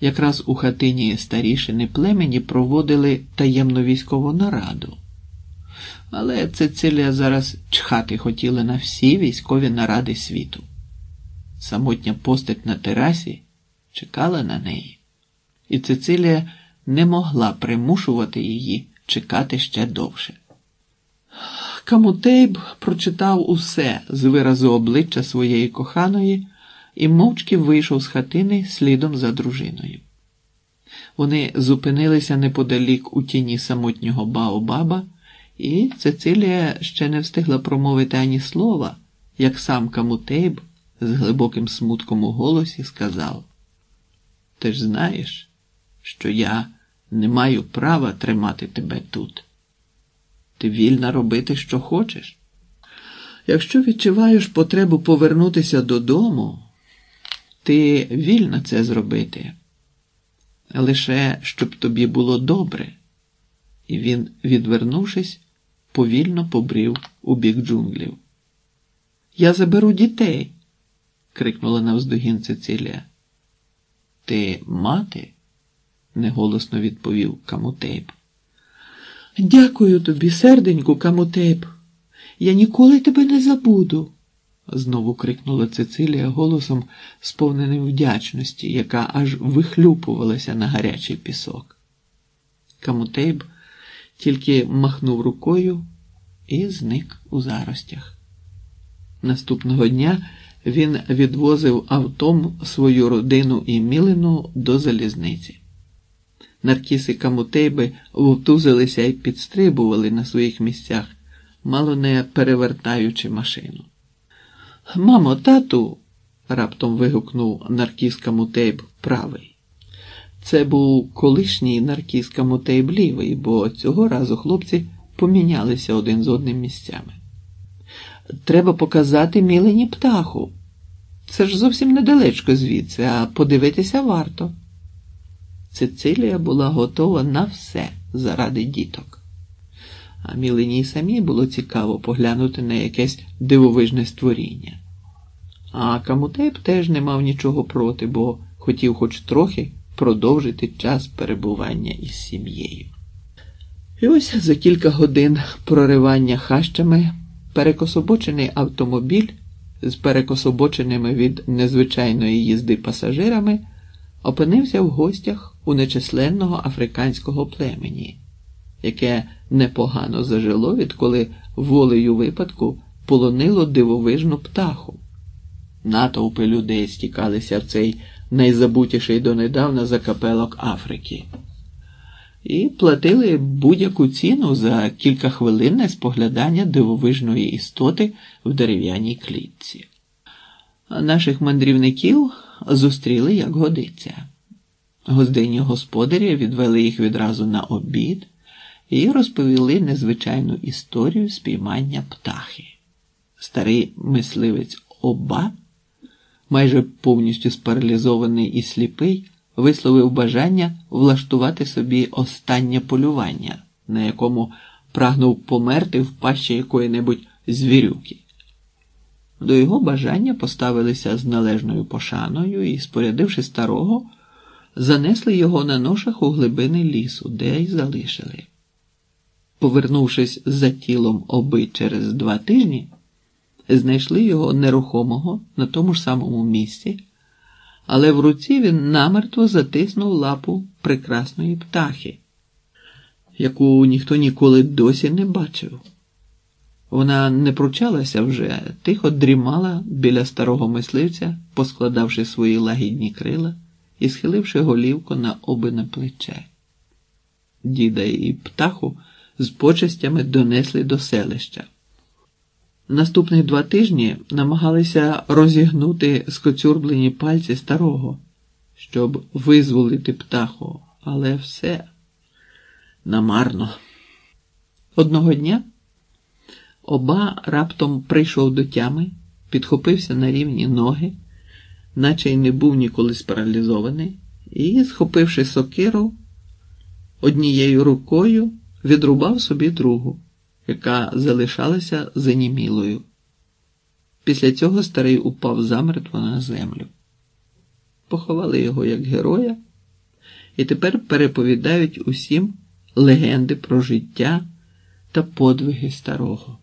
якраз у хатині старішини племені проводили таємну військову нараду. Але Цицилія зараз чхати хотіла на всі військові наради світу. Самотня постать на терасі чекала на неї, і Цицилія не могла примушувати її чекати ще довше. Камутейб прочитав усе з виразу обличчя своєї коханої і мовчки вийшов з хатини слідом за дружиною. Вони зупинилися неподалік у тіні самотнього Баобаба, і Цицилія ще не встигла промовити ані слова, як сам Камутейб з глибоким смутком у голосі сказав: Ти ж знаєш, що я не маю права тримати тебе тут. Ти вільна робити, що хочеш. Якщо відчуваєш потребу повернутися додому, ти вільна це зробити, лише щоб тобі було добре. І він, відвернувшись, повільно побрів у бік джунглів. Я заберу дітей, крикнула навздогін Цицилія. Ти мати? неголосно відповів Камутейб. Дякую тобі, серденьку, Камутейб. Я ніколи тебе не забуду, знову крикнула Цицилія голосом, сповненим вдячності, яка аж вихлюпувалася на гарячий пісок. Камутейб тільки махнув рукою і зник у заростях. Наступного дня він відвозив автом свою родину і мілину до залізниці. Наркіси Камутейби вовтузилися і підстрибували на своїх місцях, мало не перевертаючи машину. Мамо, тату, раптом вигукнув Наркіс Камутейб правий. Це був колишній Наркіс Камутейб лівий, бо цього разу хлопці помінялися один з одним місцями. Треба показати мілені птаху. Це ж зовсім недалечко звідси, а подивитися варто. Цицилія була готова на все заради діток. А Мілені самі було цікаво поглянути на якесь дивовижне створіння. А Камутейб теж не мав нічого проти, бо хотів хоч трохи продовжити час перебування із сім'єю. І ось за кілька годин проривання хащами перекособочений автомобіль з перекособоченими від незвичайної їзди пасажирами опинився в гостях у нечисленного африканського племені, яке непогано зажило, відколи волею випадку полонило дивовижну птаху. Натовпи людей стікалися в цей найзабутіший донедавна закапелок Африки. І платили будь-яку ціну за кількахвилинне споглядання дивовижної істоти в дерев'яній клітці. Наших мандрівників зустріли як годиться. Гостинні господарі відвели їх відразу на обід і розповіли незвичайну історію спіймання птахи. Старий мисливець Оба, майже повністю спаралізований і сліпий, висловив бажання влаштувати собі останнє полювання, на якому прагнув померти в пащі якої-небудь звірюки. До його бажання поставилися з належною пошаною і, спорядивши старого, занесли його на ношах у глибини лісу, де й залишили. Повернувшись за тілом оби через два тижні, знайшли його нерухомого на тому ж самому місці, але в руці він намертво затиснув лапу прекрасної птахи, яку ніхто ніколи досі не бачив. Вона не пручалася вже, тихо дрімала біля старого мисливця, поскладавши свої лагідні крила і схиливши голівку на обине плече. Діда і птаху з почестями донесли до селища. Наступних два тижні намагалися розігнути скоцюрблені пальці старого, щоб визволити птаху, але все намарно. Одного дня оба раптом прийшов до тями, підхопився на рівні ноги, наче й не був ніколи спаралізований, і, схопивши сокиру, однією рукою відрубав собі другу яка залишалася занімілою. Після цього старий упав замертво на землю. Поховали його як героя і тепер переповідають усім легенди про життя та подвиги старого.